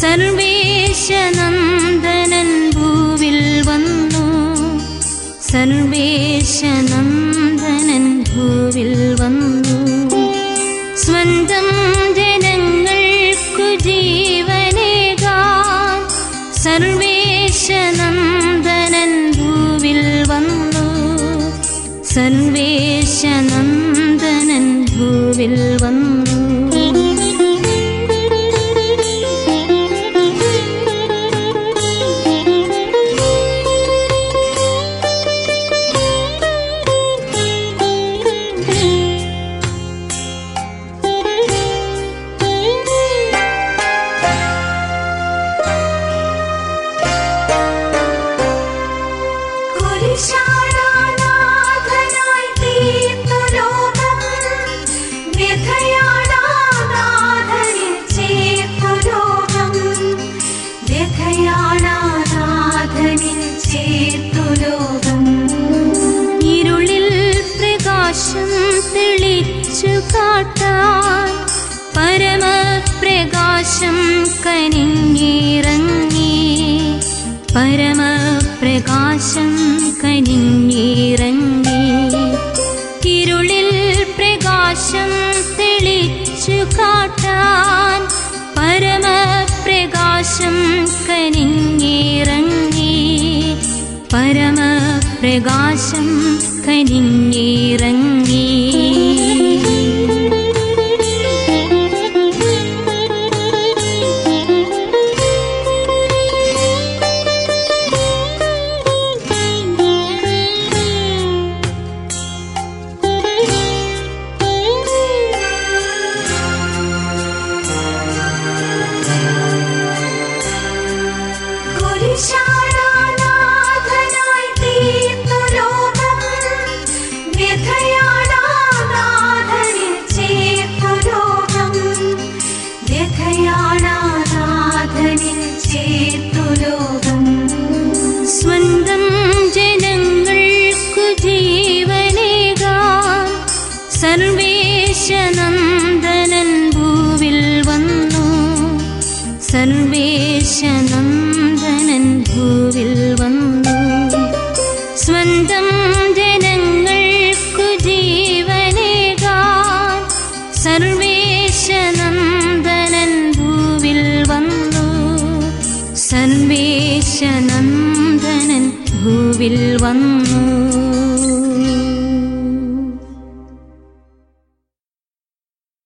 സർവേശനന്ദനൻ ഭൂവിൽ വന്നു. സർവേശനന്ദനൻ ഭൂവിൽ വന്നു. സ്വന്തം ജനങ്ങൾക്കു ജീവനേകാൻ സർവേശനന്ദനൻ ഭൂവിൽ വന്നു. സർവേശനന്ദനൻ ഭൂവിൽ വന്നു. കാട്ടാൻ പരമപ്രകാശം കനിഞ്ഞിറങ്ങി. പരമപ്രകാശം കനിഞ്ഞിറങ്ങി. ഇരുളിൽ പ്രകാശം തെളിച്ചു കാട്ടാൻ പരമപ്രകാശം കനിഞ്ഞിറങ്ങി. പരമപ്രകാശം കനിഞ്ഞിറങ്ങി. സർവേശനന്ദനൻ ഭൂവിൽ വന്നു. സർവേശനന്ദനൻ ഭൂവിൽ വന്നു. സ്വന്തം ജനങ്ങൾക്കു ജീവനേകാൻ സർവേശനന്ദനൻ ഭൂവിൽ വന്നു. സർവേശനന്ദനൻ ഭൂവിൽ വന്നു.